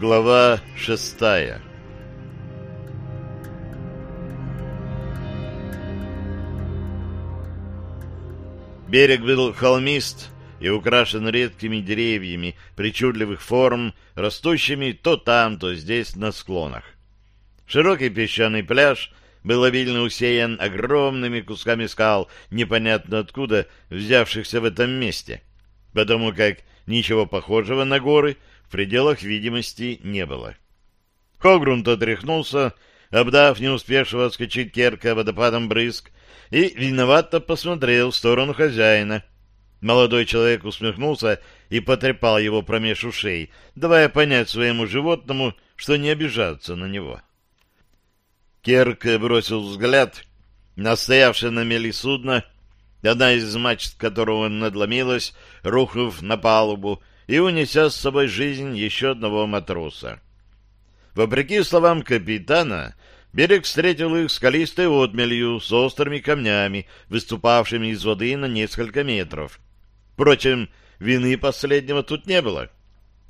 Глава шестая Берег был холмист и украшен редкими деревьями причудливых форм, растущими то там, то здесь на склонах. Широкий песчаный пляж был обильно усеян огромными кусками скал, непонятно откуда взявшихся в этом месте, потому как ничего похожего на горы в пределах видимости не было. Хогрунт отряхнулся, обдав не успевшего отскочить Керка водопадом брызг, и виновато посмотрел в сторону хозяина. Молодой человек усмехнулся и потрепал его промеж ушей, давая понять своему животному, что не обижаться на него. Керк бросил взгляд на стоявшее на мели судно, одна из мачт которого надломилась, рухнув на палубу и унеся с собой жизнь еще одного матроса. Вопреки словам капитана, берег встретил их скалистой отмелью с острыми камнями, выступавшими из воды на несколько метров. Впрочем, вины последнего тут не было.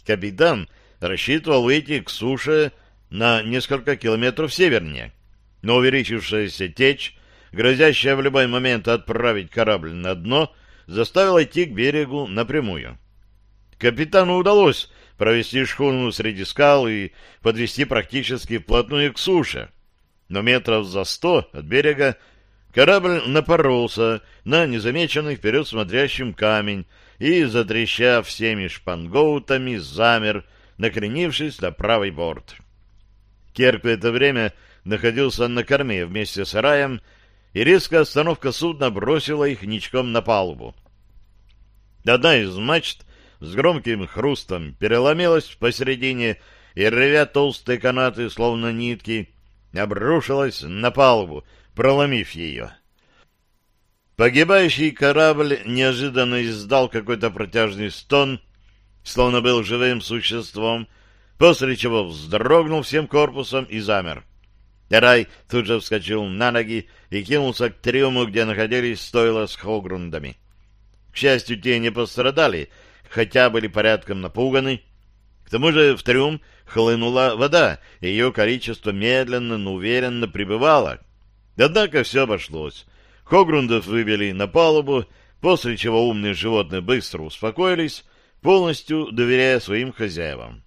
Капитан рассчитывал выйти к суше на несколько километров севернее, но увеличившаяся течь, грозящая в любой момент отправить корабль на дно, заставила идти к берегу напрямую. Капитану удалось провести шхуну среди скал и подвести практически вплотную к суше. Но метров за сто от берега корабль напоролся на незамеченный вперед смотрящим камень и, затрещав всеми шпангоутами, замер, накренившись на правый борт. Керк в это время находился на корме вместе с Раем, и резкая остановка судна бросила их ничком на палубу. Одна из мачт с громким хрустом переломилась посередине и, рвя толстые канаты, словно нитки, обрушилась на палубу, проломив ее. Погибающий корабль неожиданно издал какой-то протяжный стон, словно был живым существом, после чего вздрогнул всем корпусом и замер. Рай тут же вскочил на ноги и кинулся к трюму, где находились стойла с хогрундами. К счастью, те не пострадали, хотя были порядком напуганы. К тому же в трюм хлынула вода, и ее количество медленно, но уверенно прибывало. Однако все обошлось. Хогрундов вывели на палубу, после чего умные животные быстро успокоились, полностью доверяя своим хозяевам.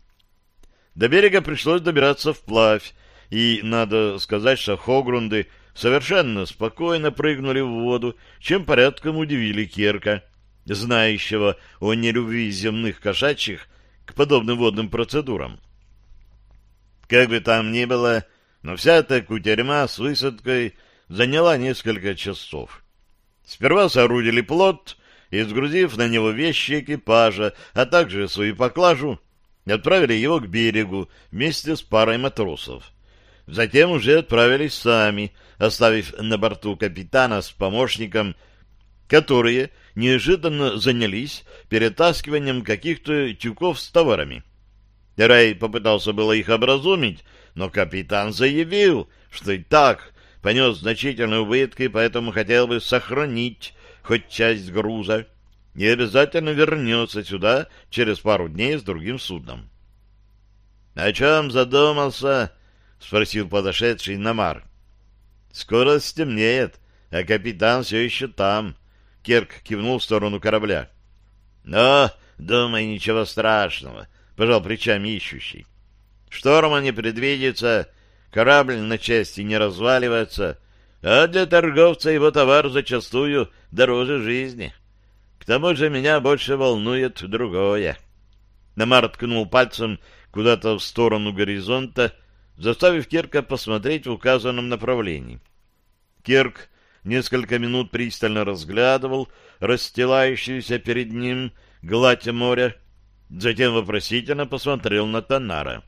До берега пришлось добираться вплавь, и надо сказать, что Хогрунды совершенно спокойно прыгнули в воду, чем порядком удивили Керка, знающего о нелюбви земных кошачьих к подобным водным процедурам. Как бы там ни было, но вся эта кутерьма с высадкой заняла несколько часов. Сперва соорудили плот и, сгрузив на него вещи экипажа, а также свою поклажу, отправили его к берегу вместе с парой матросов. Затем уже отправились сами, оставив на борту капитана с помощником, которые неожиданно занялись перетаскиванием каких-то тюков с товарами. Рай попытался было их образумить, но капитан заявил, что и так понес значительные убытки, поэтому хотел бы сохранить хоть часть груза и обязательно вернется сюда через пару дней с другим судном. — О чем задумался? — спросил подошедший Намар. — Скоро стемнеет, а капитан все еще там. Керк кивнул в сторону корабля. — Но, думай, ничего страшного, — пожал плечами ищущий. — Шторма не предвидится, корабль на части не разваливается, а для торговца его товар зачастую дороже жизни. К тому же меня больше волнует другое. Намар ткнул пальцем куда-то в сторону горизонта, заставив Керка посмотреть в указанном направлении. Керк несколько минут пристально разглядывал расстилающуюся перед ним гладь моря, затем вопросительно посмотрел на Танара.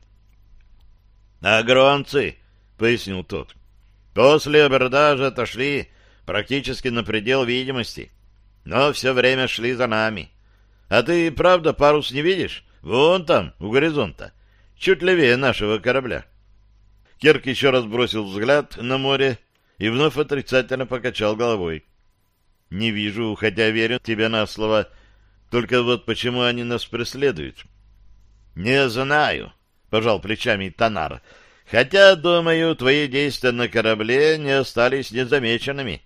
«Агронцы!» — пояснил тот. «После абордажа отошли практически на предел видимости, но все время шли за нами. А ты, правда, парус не видишь? Вон там, у горизонта, чуть левее нашего корабля». Керк еще раз бросил взгляд на море и вновь отрицательно покачал головой. «Не вижу, хотя верю тебе на слово. Только вот почему они нас преследуют?» «Не знаю», — пожал плечами Танар. Хотя, думаю, твои действия на корабле не остались незамеченными.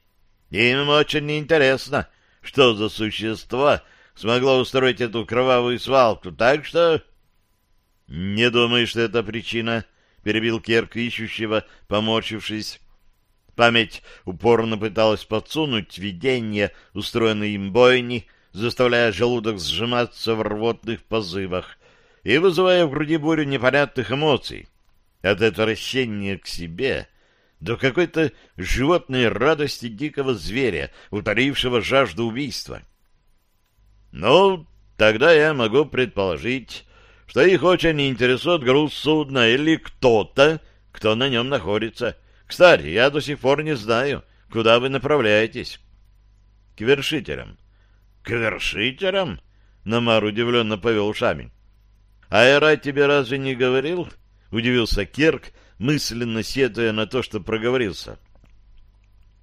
Им очень интересно, что за существо смогло устроить эту кровавую свалку, так что... — Не думаю, что это причина, — перебил Керк ищущего, поморщившись. Память упорно пыталась подсунуть видение, устроенной им бойни, заставляя желудок сжиматься в рвотных позывах и вызывая в груди бурю непонятных эмоций. От отвращения к себе до какой-то животной радости дикого зверя, утолившего жажду убийства. Ну, тогда я могу предположить, что их очень интересует груз судна или кто-то, кто на нем находится. Кстати, я до сих пор не знаю, куда вы направляетесь. К вершителям. К вершителям? Намар удивленно повел ушами. А Эрай тебе разве не говорил? Удивился Керк, мысленно сетуя на то, что проговорился.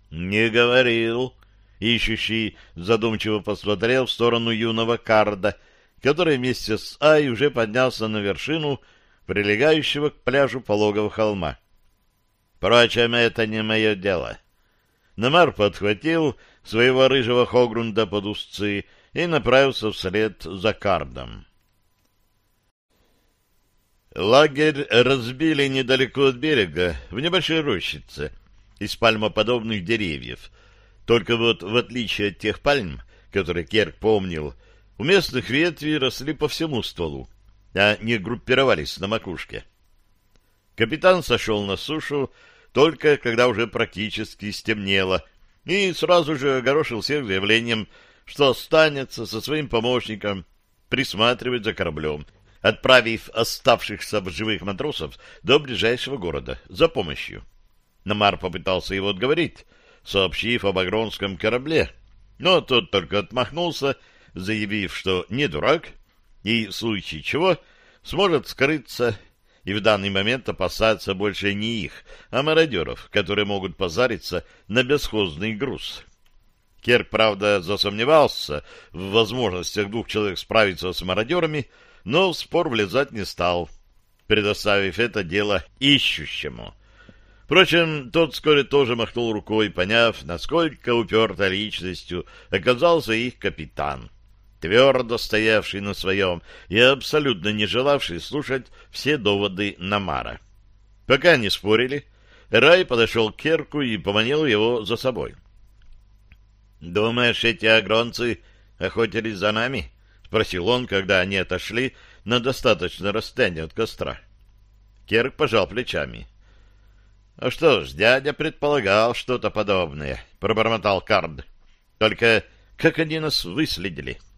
Не говорил. Ищущий задумчиво посмотрел в сторону юного Карда, который вместе с Ай уже поднялся на вершину прилегающего к пляжу пологого холма. Впрочем, это не мое дело. Намар подхватил своего рыжего Хогрунда под узцы и направился вслед за Кардом. Лагерь разбили недалеко от берега, в небольшой рощице, из пальмоподобных деревьев. Только вот, в отличие от тех пальм, которые Керк помнил, у местных ветви росли по всему стволу, а не группировались на макушке. Капитан сошел на сушу только когда уже практически стемнело, и сразу же огорошил всех заявлением, что останется со своим помощником присматривать за кораблем отправив оставшихся в живых матросов до ближайшего города за помощью. Намар попытался его отговорить, сообщив об агронском корабле, но тот только отмахнулся, заявив, что не дурак и, в случае чего, сможет скрыться и в данный момент опасаться больше не их, а мародеров, которые могут позариться на бесхозный груз. Керк, правда, засомневался в возможностях двух человек справиться с мародерами, но в спор влезать не стал, предоставив это дело ищущему. Впрочем, тот вскоре тоже махнул рукой, поняв, насколько упертой личностью оказался их капитан, твердо стоявший на своем и абсолютно не желавший слушать все доводы Намара. Пока они спорили, Рай подошел к Керку и поманил его за собой. — Думаешь, эти агронцы охотились за нами? — спросил он, когда они отошли на достаточное расстояние от костра. Керк пожал плечами. — А что ж, дядя предполагал что-то подобное, — пробормотал Кард. — Только как они нас выследили? —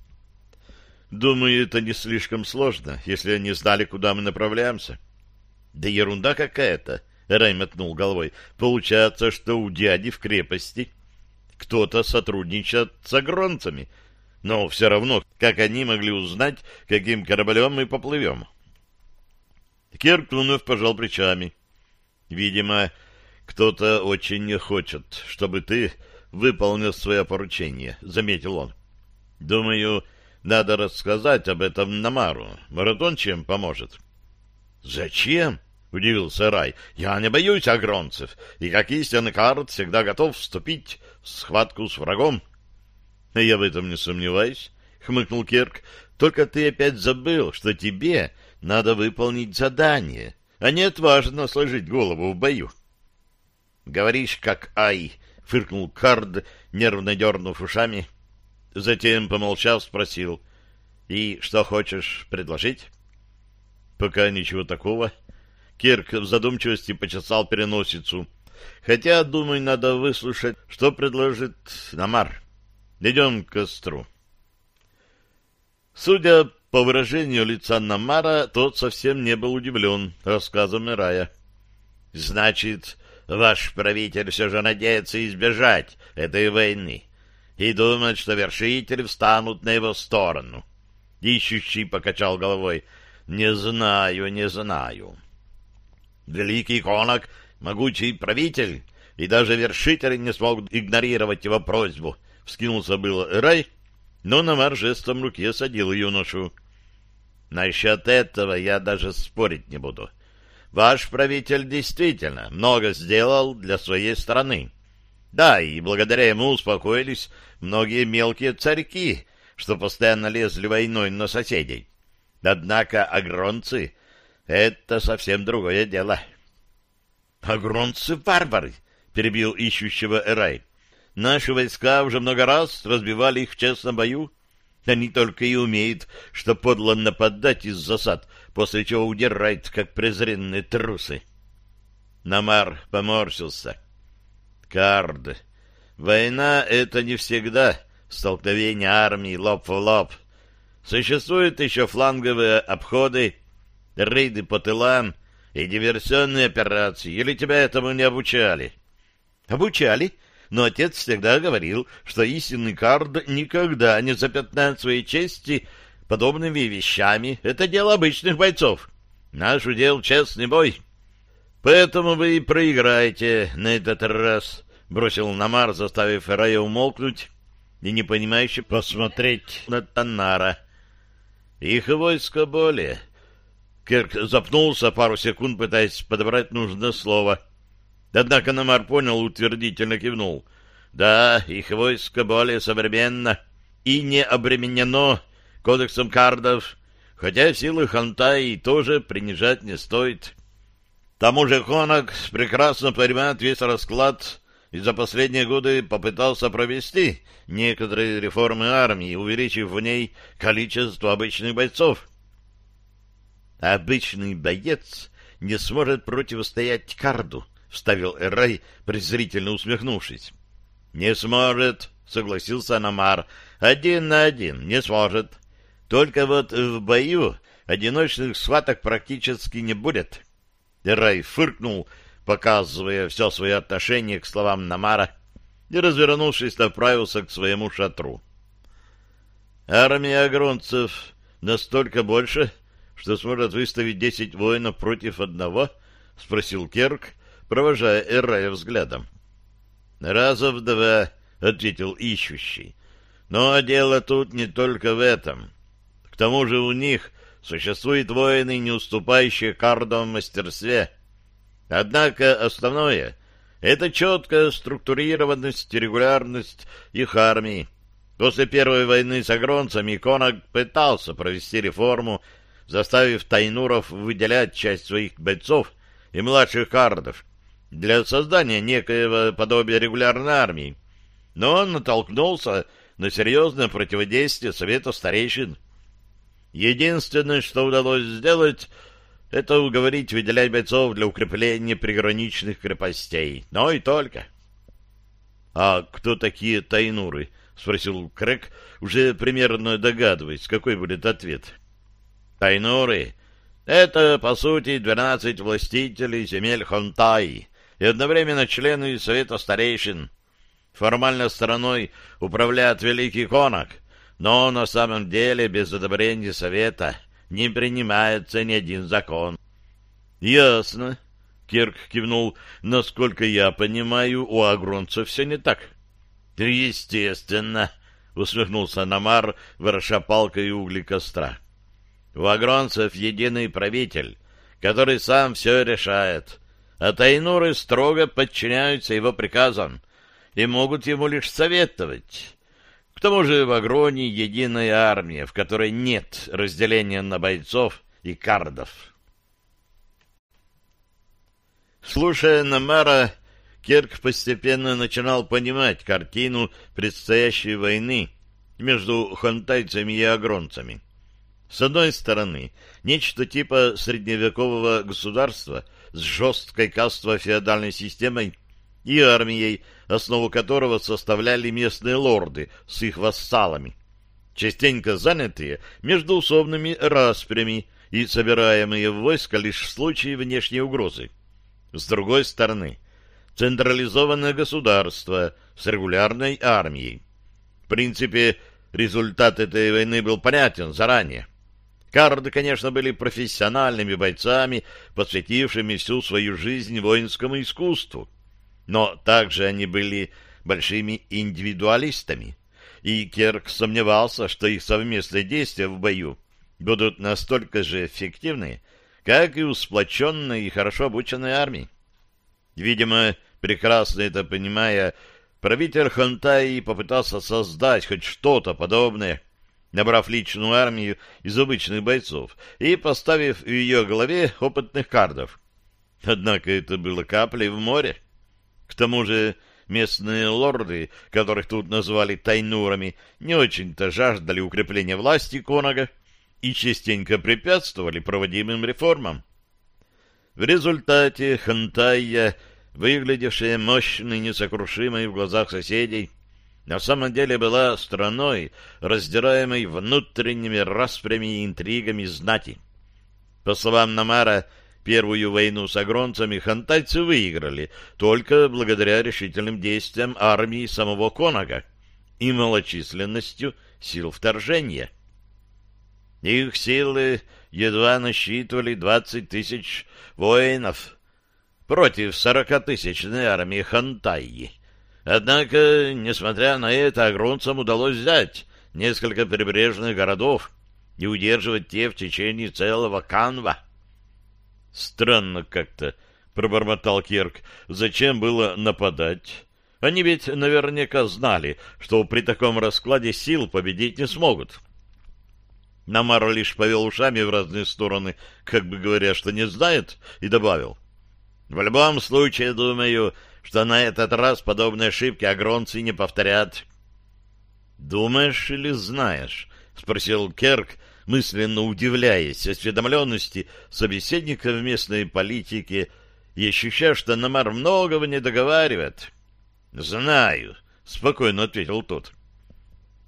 Думаю, это не слишком сложно, если они знали, куда мы направляемся. — Да ерунда какая-то, — Рай мотнул головой. — Получается, что у дяди в крепости кто-то сотрудничает с агронцами — но все равно, как они могли узнать, каким кораблем мы поплывем? Кирк вновь пожал плечами. Видимо, кто-то очень не хочет, чтобы ты выполнил свое поручение, — заметил он. Думаю, надо рассказать об этом Намару. Маратон чем поможет? — Зачем? — удивился Рай. — Я не боюсь агронцев, и как истинный карт всегда готов вступить в схватку с врагом. — я в этом не сомневаюсь, хмыкнул Керк. Только ты опять забыл, что тебе надо выполнить задание, а не отважно сложить голову в бою. Говоришь, как ай, фыркнул Кард, нервно дернув ушами. Затем, помолчав, спросил. И что хочешь предложить? Пока ничего такого. Кирк в задумчивости почесал переносицу. Хотя, думаю, надо выслушать, что предложит Намар. Идем к костру. Судя по выражению лица Намара, тот совсем не был удивлен рассказом Ирая. — Значит, ваш правитель все же надеется избежать этой войны и думает, что вершители встанут на его сторону. Ищущий покачал головой. — Не знаю, не знаю. Великий конок — могучий правитель, и даже вершители не смогут игнорировать его просьбу — Вскинулся был рай, но Намар жестом руки осадил юношу. Насчет этого я даже спорить не буду. Ваш правитель действительно много сделал для своей страны. Да, и благодаря ему успокоились многие мелкие царьки, что постоянно лезли войной на соседей. Однако агронцы — это совсем другое дело. — Агронцы — варвары, — перебил ищущего Эрай. — Наши войска уже много раз разбивали их в честном бою. Они только и умеют, что подло нападать из засад, после чего удирают, как презренные трусы. Намар поморщился. Кард. Война — это не всегда столкновение армии лоб в лоб. Существуют еще фланговые обходы, рейды по тылам и диверсионные операции. Или тебя этому не обучали? Обучали, но отец всегда говорил, что истинный кард никогда не запятнает своей чести подобными вещами. Это дело обычных бойцов. Наш удел — честный бой. Поэтому вы и проиграете на этот раз, — бросил Намар, заставив Рая умолкнуть и непонимающе посмотреть на Танара. Их войско более. Кирк запнулся пару секунд, пытаясь подобрать нужное слово. Однако Намар понял, утвердительно кивнул. Да, их войско более современно и не обременено кодексом кардов, хотя силы Хантай тоже принижать не стоит. Тому же Хонок прекрасно понимает весь расклад и за последние годы попытался провести некоторые реформы армии, увеличив в ней количество обычных бойцов. «Обычный боец не сможет противостоять карду», — вставил Эрай, презрительно усмехнувшись. «Не сможет», — согласился Намар. «Один на один не сможет. Только вот в бою одиночных схваток практически не будет». Эрай фыркнул, показывая все свое отношение к словам Намара, и, развернувшись, направился к своему шатру. Армия агронцев настолько больше, что сможет выставить десять воинов против одного? — спросил Керк, провожая Эрая взглядом. — Раза в два, — ответил ищущий. — Но дело тут не только в этом. К тому же у них существуют воины, не уступающие кардам в мастерстве. Однако основное — это четкая структурированность и регулярность их армии. После Первой войны с агронцами Конаг пытался провести реформу, заставив тайнуров выделять часть своих бойцов и младших кардов для создания некоего подобия регулярной армии. Но он натолкнулся на серьезное противодействие Совета старейшин. Единственное, что удалось сделать, это уговорить выделять бойцов для укрепления приграничных крепостей. Но и только. — А кто такие тайнуры? — спросил Крэк, уже примерно догадываясь, какой будет ответ. — Тайнуры — это, по сути, двенадцать властителей земель Хонтай и одновременно члены Совета Старейшин. Формально стороной управляет Великий Конок, но на самом деле без одобрения Совета — не принимается ни один закон. — Ясно. Кирк кивнул. — Насколько я понимаю, у агронцев все не так. — Естественно, — усмехнулся Намар, вороша палкой угли костра. — У агронцев единый правитель, который сам все решает, а тайнуры строго подчиняются его приказам и могут ему лишь советовать. К тому же в Агроне единая армия, в которой нет разделения на бойцов и кардов. Слушая Намара, Керк постепенно начинал понимать картину предстоящей войны между хонтайцами и агронцами. С одной стороны, нечто типа средневекового государства с жесткой кастово-феодальной системой и армией, основу которого составляли местные лорды с их вассалами, частенько занятые междуусобными распрями и собираемые в войско лишь в случае внешней угрозы. С другой стороны, централизованное государство с регулярной армией. В принципе, результат этой войны был понятен заранее. Карды, конечно, были профессиональными бойцами, посвятившими всю свою жизнь воинскому искусству но также они были большими индивидуалистами, и Керк сомневался, что их совместные действия в бою будут настолько же эффективны, как и у сплоченной и хорошо обученной армии. Видимо, прекрасно это понимая, правитель Хантаи попытался создать хоть что-то подобное, набрав личную армию из обычных бойцов и поставив в ее голове опытных кардов. Однако это было каплей в море. К тому же местные лорды, которых тут назвали тайнурами, не очень-то жаждали укрепления власти Конага и частенько препятствовали проводимым реформам. В результате Хантайя, выглядевшая мощной и несокрушимой в глазах соседей, на самом деле была страной, раздираемой внутренними распрями и интригами знати. По словам Намара, Первую войну с агронцами хантайцы выиграли только благодаря решительным действиям армии самого Конага и малочисленностью сил вторжения. Их силы едва насчитывали 20 тысяч воинов против 40-тысячной армии Хантайи. Однако, несмотря на это, агронцам удалось взять несколько прибрежных городов и удерживать те в течение целого канва. Странно как-то, пробормотал Керк. Зачем было нападать? Они ведь наверняка знали, что при таком раскладе сил победить не смогут. Намар лишь повел ушами в разные стороны, как бы говоря, что не знает, и добавил. В любом случае, думаю, что на этот раз подобные ошибки агронцы не повторят. «Думаешь или знаешь?» — спросил Керк, мысленно удивляясь осведомленности собеседника в местной политике и ощущая, что Намар многого не договаривает. «Знаю», — спокойно ответил тот.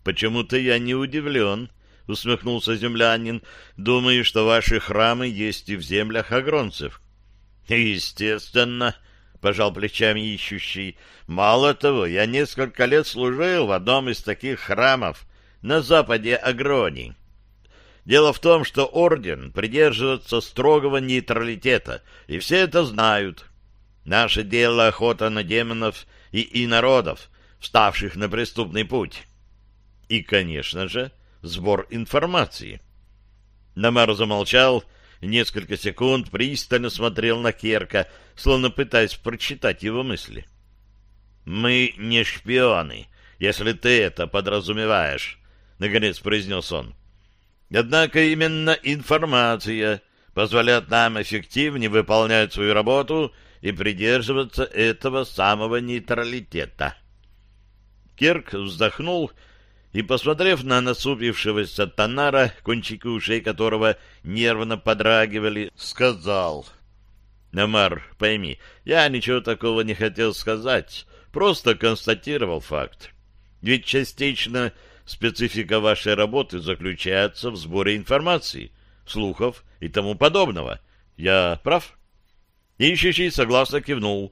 «Почему-то я не удивлен», — усмехнулся землянин. «Думаю, что ваши храмы есть и в землях агронцев». «Естественно», — пожал плечами ищущий. «Мало того, я несколько лет служил в одном из таких храмов на западе Агронии. Дело в том, что орден придерживается строгого нейтралитета, и все это знают. Наше дело охота на демонов и и народов, вставших на преступный путь. И, конечно же, сбор информации. Намар замолчал несколько секунд пристально смотрел на Керка, словно пытаясь прочитать его мысли. «Мы не шпионы, если ты это подразумеваешь», — наконец произнес он. Однако именно информация позволяет нам эффективнее выполнять свою работу и придерживаться этого самого нейтралитета. Кирк вздохнул и, посмотрев на насупившегося Танара, кончики ушей которого нервно подрагивали, сказал... «Намар, пойми, я ничего такого не хотел сказать, просто констатировал факт. Ведь частично Специфика вашей работы заключается в сборе информации, слухов и тому подобного. Я прав? Ищущий согласно кивнул.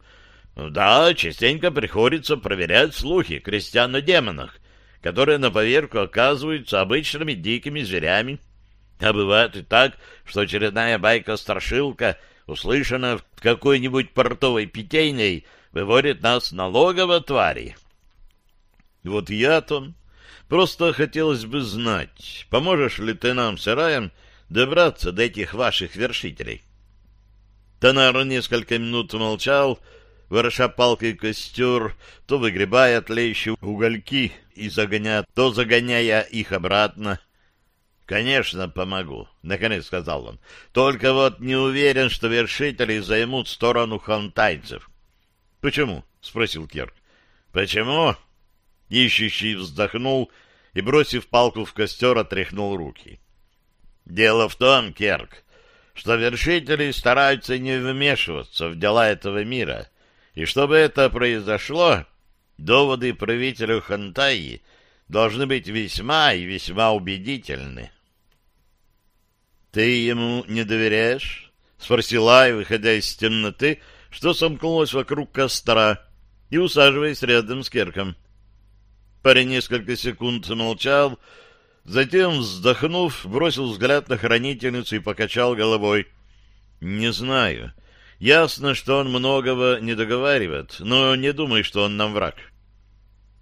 Да, частенько приходится проверять слухи крестьян о демонах, которые на поверку оказываются обычными дикими зверями. А бывает и так, что очередная байка-страшилка, услышана в какой-нибудь портовой питейной, выводит нас на логово твари. Вот я-то Просто хотелось бы знать, поможешь ли ты нам с Ираем добраться до этих ваших вершителей? Танар несколько минут молчал, вороша палкой костер, то выгребая тлеющие угольки и загоняя, то загоняя их обратно. «Конечно, помогу», — наконец сказал он. «Только вот не уверен, что вершители займут сторону хантайцев». «Почему?» — спросил Керк. «Почему?» Ищущий вздохнул и, бросив палку в костер, отряхнул руки. «Дело в том, Керк, что вершители стараются не вмешиваться в дела этого мира, и чтобы это произошло, доводы правителя Хантаи должны быть весьма и весьма убедительны». «Ты ему не доверяешь?» — спросил Ай, выходя из темноты, что сомкнулось вокруг костра, и усаживаясь рядом с Керком. Парень несколько секунд молчал, затем, вздохнув, бросил взгляд на хранительницу и покачал головой. «Не знаю. Ясно, что он многого не договаривает, но не думаю, что он нам враг.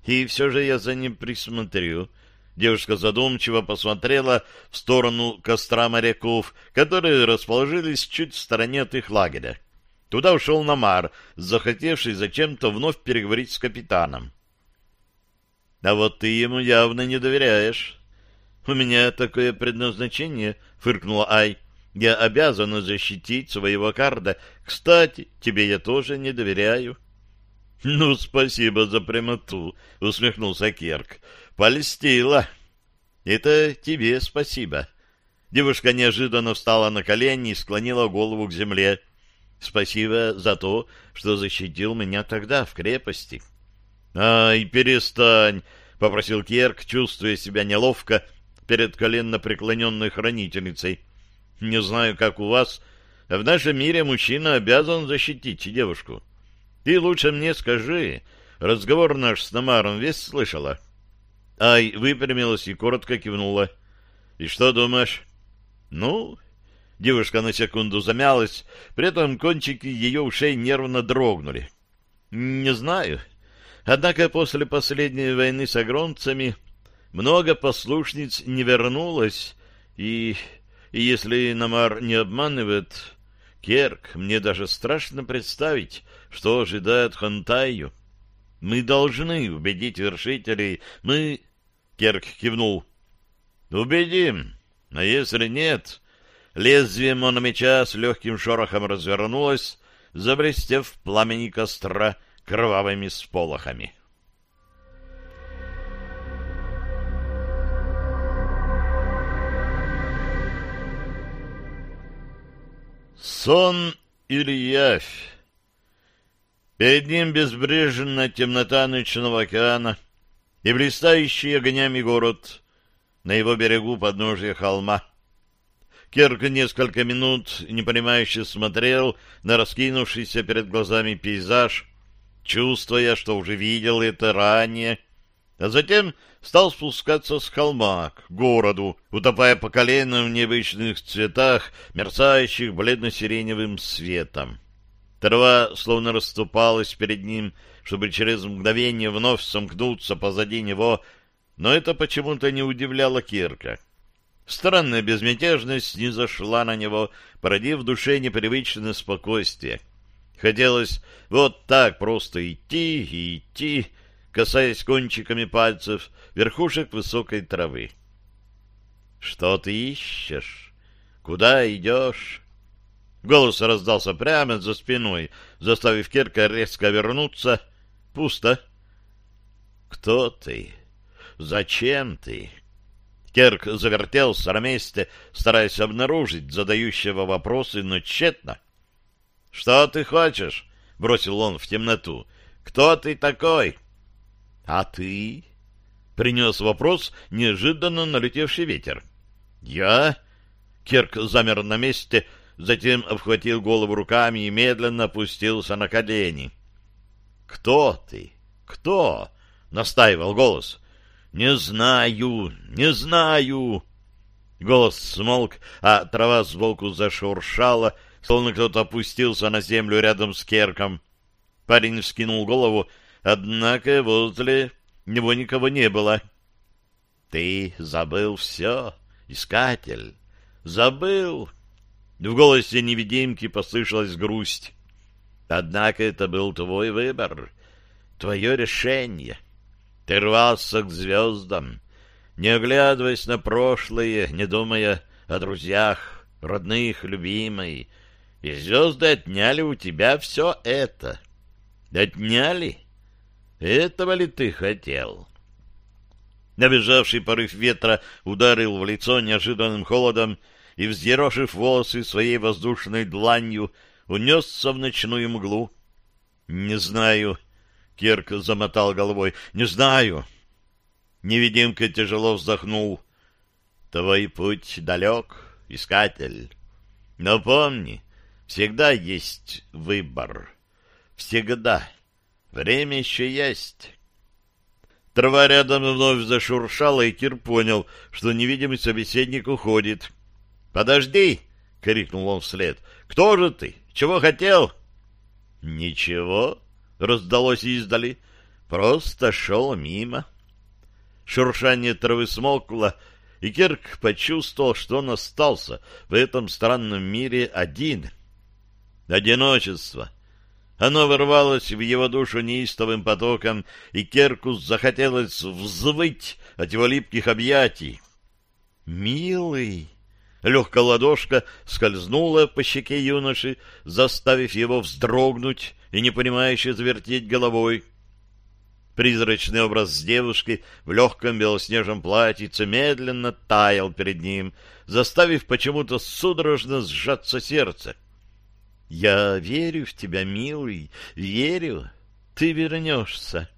И все же я за ним присмотрю. Девушка задумчиво посмотрела в сторону костра моряков, которые расположились чуть в стороне от их лагеря. Туда ушел Намар, захотевший зачем-то вновь переговорить с капитаном. — А вот ты ему явно не доверяешь. — У меня такое предназначение, — фыркнула Ай. — Я обязана защитить своего карда. Кстати, тебе я тоже не доверяю. — Ну, спасибо за прямоту, — усмехнулся Керк. — Польстила. — Это тебе спасибо. Девушка неожиданно встала на колени и склонила голову к земле. — Спасибо за то, что защитил меня тогда в крепости. — Ай, перестань! — попросил Керк, чувствуя себя неловко, — перед коленно преклоненной хранительницей. Не знаю, как у вас, а в нашем мире мужчина обязан защитить девушку. Ты лучше мне скажи, разговор наш с Намаром весь слышала? Ай выпрямилась и коротко кивнула. И что думаешь? Ну, девушка на секунду замялась, при этом кончики ее ушей нервно дрогнули. Не знаю. Однако после последней войны с огромцами много послушниц не вернулось, и, и если Намар не обманывает, Керк, мне даже страшно представить, что ожидает Хантаю. Мы должны убедить вершителей, мы... Керк кивнул. Убедим, а если нет... Лезвие мономеча с легким шорохом развернулось, заблестев пламени костра кровавыми сполохами. Сон или явь? Перед ним безбрежная темнота ночного океана и блистающий огнями город на его берегу подножия холма. Керк несколько минут непонимающе смотрел на раскинувшийся перед глазами пейзаж, чувствуя, что уже видел это ранее, а затем стал спускаться с холма к городу, утопая по колено в необычных цветах, мерцающих бледно-сиреневым светом. Трава словно расступалась перед ним, чтобы через мгновение вновь сомкнуться позади него, но это почему-то не удивляло Кирка. Странная безмятежность не зашла на него, породив в душе непривычное спокойствие. Хотелось вот так просто идти и идти, касаясь кончиками пальцев верхушек высокой травы. «Что ты ищешь? Куда идешь?» Голос раздался прямо за спиной, заставив Керка резко вернуться. «Пусто». «Кто ты? Зачем ты?» Керк завертелся на месте, стараясь обнаружить задающего вопросы, но тщетно. «Что ты хочешь?» — бросил он в темноту. «Кто ты такой?» «А ты?» — принес вопрос неожиданно налетевший ветер. «Я?» Керк замер на месте, затем обхватил голову руками и медленно опустился на колени. «Кто ты? Кто?» — настаивал голос. «Не знаю, не знаю!» Голос смолк, а трава сбоку зашуршала, словно кто-то опустился на землю рядом с Керком. Парень вскинул голову Однако возле него никого не было. — Ты забыл все, искатель, забыл. В голосе невидимки послышалась грусть. Однако это был твой выбор, твое решение. Ты рвался к звездам, не оглядываясь на прошлое, не думая о друзьях, родных, любимой. И звезды отняли у тебя все это. Отняли этого ли ты хотел? Набежавший порыв ветра ударил в лицо неожиданным холодом и, взъерошив волосы своей воздушной дланью, унесся в ночную мглу. — Не знаю, — Кирк замотал головой, — не знаю. Невидимка тяжело вздохнул. — Твой путь далек, искатель. Но помни, всегда есть выбор. Всегда. Время еще есть. Трава рядом вновь зашуршала, и Кир понял, что невидимый собеседник уходит. «Подожди!» — крикнул он вслед. «Кто же ты? Чего хотел?» «Ничего», — раздалось издали. «Просто шел мимо». Шуршание травы смолкло, и Кирк почувствовал, что он остался в этом странном мире один. Одиночество. Оно ворвалось в его душу неистовым потоком, и Керку захотелось взвыть от его липких объятий. «Милый!» Легкая ладошка скользнула по щеке юноши, заставив его вздрогнуть и непонимающе завертеть головой. Призрачный образ девушки в легком белоснежном платьице медленно таял перед ним, заставив почему-то судорожно сжаться сердце. «Я верю в тебя, милый, верю. Ты вернешься».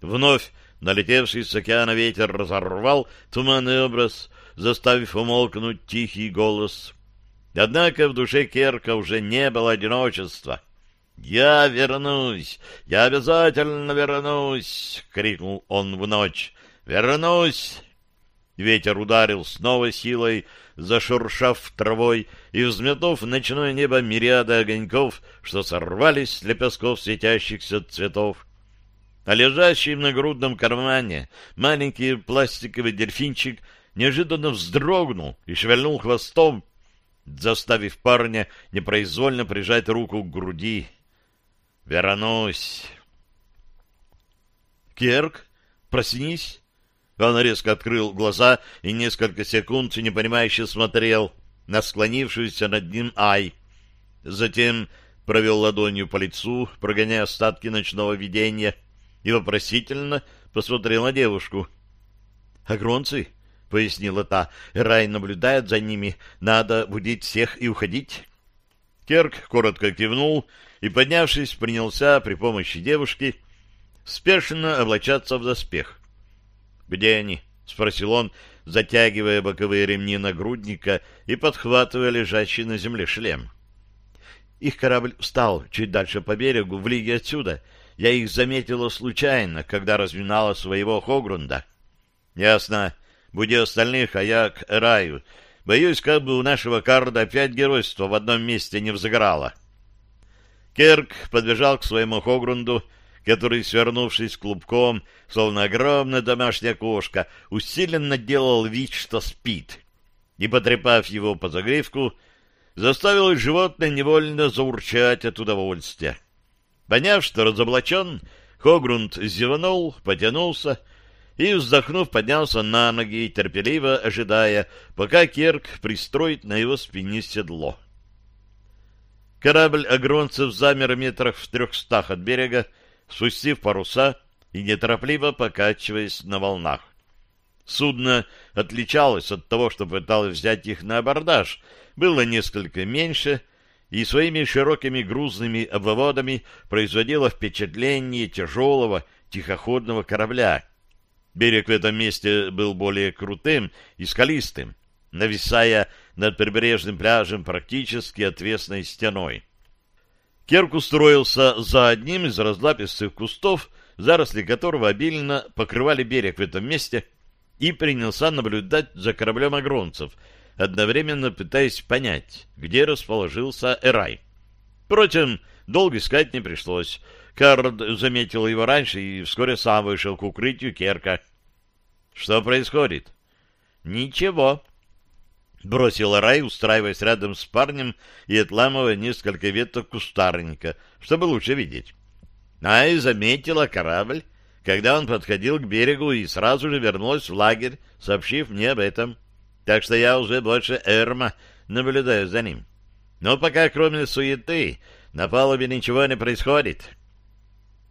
Вновь налетевший с океана ветер разорвал туманный образ, заставив умолкнуть тихий голос. Однако в душе Керка уже не было одиночества. «Я вернусь! Я обязательно вернусь!» — крикнул он в ночь. «Вернусь!» Ветер ударил с новой силой, зашуршав травой и взметнув ночное небо мириады огоньков, что сорвались с лепестков светящихся цветов. А лежащий в нагрудном кармане маленький пластиковый дельфинчик неожиданно вздрогнул и шевельнул хвостом, заставив парня непроизвольно прижать руку к груди. Вернусь. Керк, проснись. Он резко открыл глаза и несколько секунд непонимающе смотрел на склонившуюся над ним Ай. Затем провел ладонью по лицу, прогоняя остатки ночного видения, и вопросительно посмотрел на девушку. — Агронцы, — пояснила та, — Рай наблюдает за ними, надо будить всех и уходить. Керк коротко кивнул и, поднявшись, принялся при помощи девушки спешно облачаться в доспех. «Где они?» — спросил он, затягивая боковые ремни нагрудника и подхватывая лежащий на земле шлем. «Их корабль встал чуть дальше по берегу, в лиге отсюда. Я их заметила случайно, когда разминала своего Хогрунда». «Ясно. Буди остальных, а я к Раю. Боюсь, как бы у нашего карда опять геройство в одном месте не взыграло. Керк подбежал к своему Хогрунду, который, свернувшись клубком, словно огромная домашняя кошка, усиленно делал вид, что спит, и, потрепав его по загривку, заставил животное невольно заурчать от удовольствия. Поняв, что разоблачен, Хогрунд зевнул, потянулся и, вздохнув, поднялся на ноги, терпеливо ожидая, пока Керк пристроит на его спине седло. Корабль агронцев замер метрах в трехстах от берега, спустив паруса и неторопливо покачиваясь на волнах. Судно отличалось от того, что пыталось взять их на абордаж, было несколько меньше и своими широкими грузными обводами производило впечатление тяжелого тихоходного корабля — Берег в этом месте был более крутым и скалистым, нависая над прибрежным пляжем практически отвесной стеной. Керк устроился за одним из разлапистых кустов, заросли которого обильно покрывали берег в этом месте, и принялся наблюдать за кораблем агронцев, одновременно пытаясь понять, где расположился Эрай. Впрочем, долго искать не пришлось. Кард заметил его раньше и вскоре сам вышел к укрытию Керка. «Что происходит?» «Ничего», — бросил Рай, устраиваясь рядом с парнем и отламывая несколько веток кустарника, чтобы лучше видеть. А и заметила корабль, когда он подходил к берегу и сразу же вернулась в лагерь, сообщив мне об этом. Так что я уже больше Эрма наблюдаю за ним. Но пока кроме суеты на палубе ничего не происходит.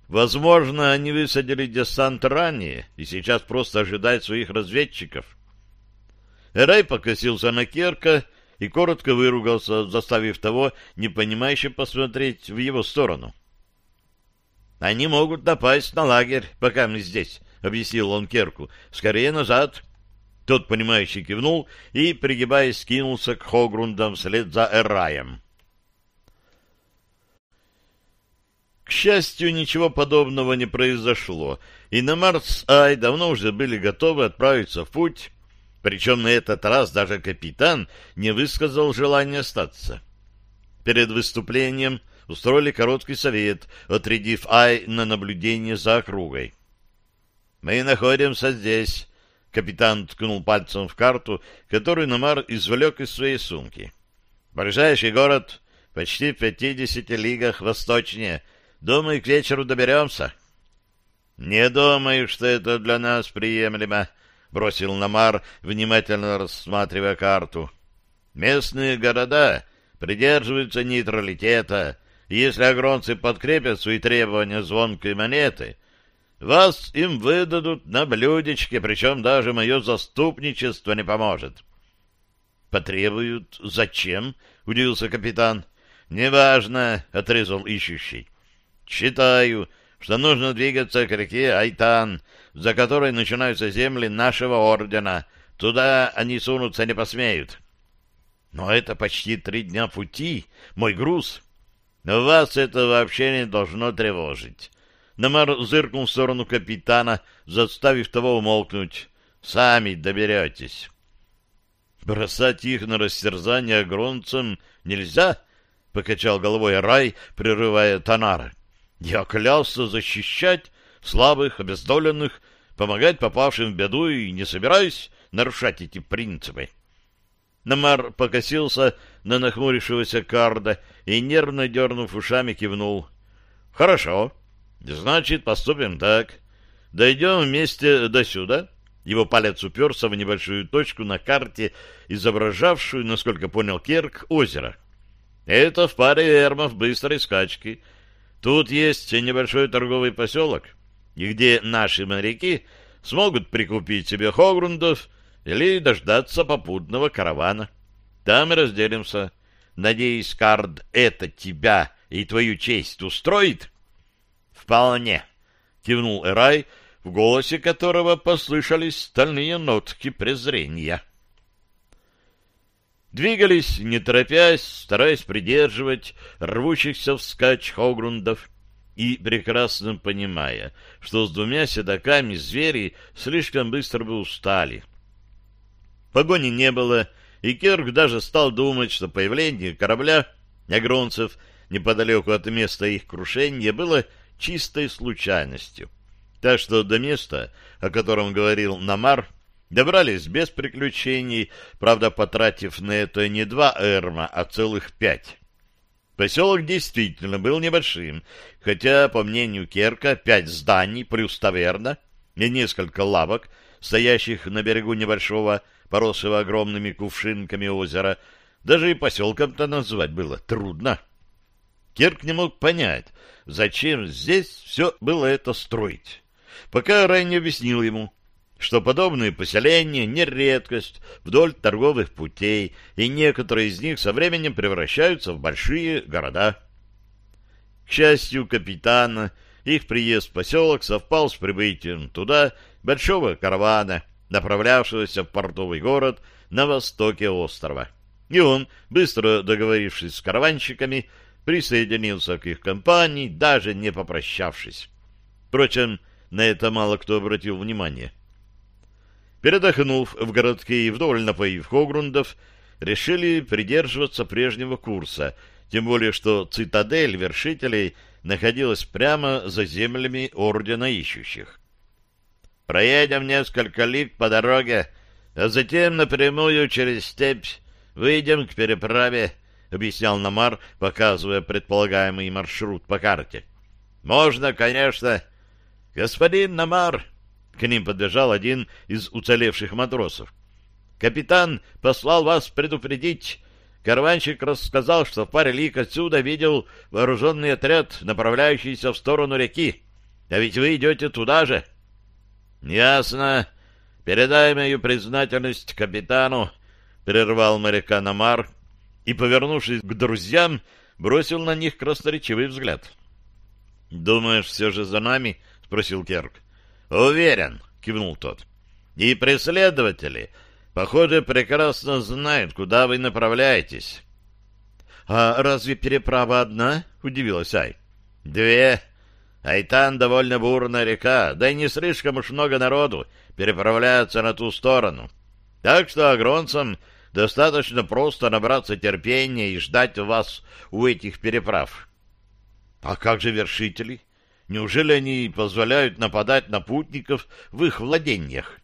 Возможно, они высадили десант ранее и сейчас просто ожидают своих разведчиков. Рай покосился на Керка и коротко выругался, заставив того непонимающе посмотреть в его сторону. «Они могут напасть на лагерь, пока мы здесь», — объяснил он Керку. «Скорее назад». Тот, понимающий, кивнул и, пригибаясь, скинулся к Хогрундам вслед за Эраем. К счастью, ничего подобного не произошло, и на Марс-Ай давно уже были готовы отправиться в путь, причем на этот раз даже капитан не высказал желания остаться. Перед выступлением устроили короткий совет, отрядив Ай на наблюдение за округой. мы находимся здесь. Капитан ткнул пальцем в карту, которую Намар извлек из своей сумки. Ближайший город почти в пятидесяти лигах восточнее. Думаю, к вечеру доберемся. — Не думаю, что это для нас приемлемо, — бросил Намар, внимательно рассматривая карту. — Местные города придерживаются нейтралитета, если агронцы подкрепят свои требования звонкой монеты, вас им выдадут на блюдечке, причем даже мое заступничество не поможет. — Потребуют? Зачем? — удивился капитан. — Неважно, — отрезал ищущий. — Считаю, что нужно двигаться к реке Айтан, за которой начинаются земли нашего ордена. Туда они сунуться не посмеют. — Но это почти три дня пути, мой груз. Но вас это вообще не должно тревожить. Намар зыркнул в сторону капитана, заставив того умолкнуть. «Сами доберетесь». «Бросать их на растерзание огромцам нельзя?» — покачал головой Рай, прерывая Танара. «Я клялся защищать слабых, обездоленных, помогать попавшим в беду и не собираюсь нарушать эти принципы». Намар покосился на нахмурившегося Карда и, нервно дернув ушами, кивнул. «Хорошо. Значит, поступим так. Дойдем вместе до сюда. Его палец уперся в небольшую точку на карте, изображавшую, насколько понял Керк, озеро. Это в паре эрмов быстрой скачки. Тут есть небольшой торговый поселок, где наши моряки смогут прикупить себе хогрундов или дождаться попутного каравана. Там и разделимся. Надеюсь, Кард, это тебя и твою честь устроит? — «Вполне», — кивнул Эрай, в голосе которого послышались стальные нотки презрения. Двигались, не торопясь, стараясь придерживать рвущихся вскачь Хогрундов и прекрасно понимая, что с двумя седаками звери слишком быстро бы устали. Погони не было, и Керк даже стал думать, что появление корабля негронцев неподалеку от места их крушения было чистой случайностью. Так что до места, о котором говорил Намар, добрались без приключений, правда, потратив на это не два эрма, а целых пять. Поселок действительно был небольшим, хотя, по мнению Керка, пять зданий плюс таверна и несколько лавок, стоящих на берегу небольшого, поросшего огромными кувшинками озера, даже и поселком-то назвать было трудно. Керк не мог понять, зачем здесь все было это строить, пока Рай не объяснил ему, что подобные поселения не редкость вдоль торговых путей, и некоторые из них со временем превращаются в большие города. К счастью капитана, их приезд в поселок совпал с прибытием туда большого каравана, направлявшегося в портовый город на востоке острова. И он, быстро договорившись с караванщиками, присоединился к их компании, даже не попрощавшись. Впрочем, на это мало кто обратил внимание. Передохнув в городке и вдоволь напоив Хогрундов, решили придерживаться прежнего курса, тем более что цитадель вершителей находилась прямо за землями Ордена Ищущих. «Проедем несколько лиг по дороге, а затем напрямую через степь выйдем к переправе», — объяснял Намар, показывая предполагаемый маршрут по карте. «Можно, конечно...» «Господин Намар!» — к ним подбежал один из уцелевших матросов. «Капитан послал вас предупредить. Караванщик рассказал, что в паре лик отсюда видел вооруженный отряд, направляющийся в сторону реки. А ведь вы идете туда же». «Ясно. Передай мою признательность капитану», — прервал моряка Намар, и, повернувшись к друзьям, бросил на них красноречивый взгляд. — Думаешь, все же за нами? — спросил Керк. — Уверен, — кивнул тот. — И преследователи, похоже, прекрасно знают, куда вы направляетесь. — А разве переправа одна? — удивилась Ай. — Две. Айтан довольно бурная река, да и не слишком уж много народу переправляется на ту сторону. Так что агронцам Достаточно просто набраться терпения и ждать вас у этих переправ. — А как же вершители? Неужели они позволяют нападать на путников в их владениях?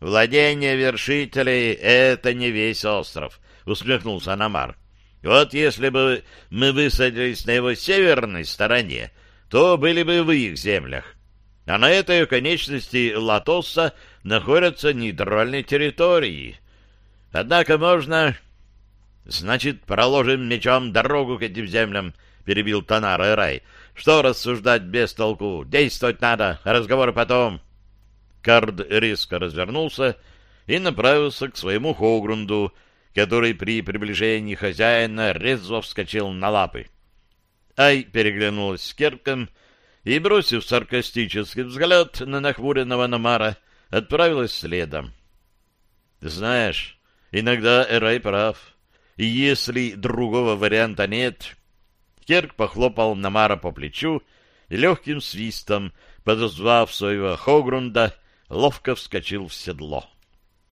«Владение вершителей — это не весь остров», — усмехнулся Намар. «Вот если бы мы высадились на его северной стороне, то были бы в их землях. А на этой конечности Латоса находятся нейтральные территории. Однако можно...» «Значит, проложим мечом дорогу к этим землям», — перебил Танар Рай. «Что рассуждать без толку? Действовать надо, разговоры потом». Кард резко развернулся и направился к своему Хогрунду, который при приближении хозяина резво вскочил на лапы. Ай переглянулась с Керком и, бросив саркастический взгляд на нахмуренного Намара, отправилась следом. «Знаешь, иногда Эрай прав, и если другого варианта нет...» Керк похлопал Намара по плечу и легким свистом, подозвав своего Хогрунда, ловко вскочил в седло.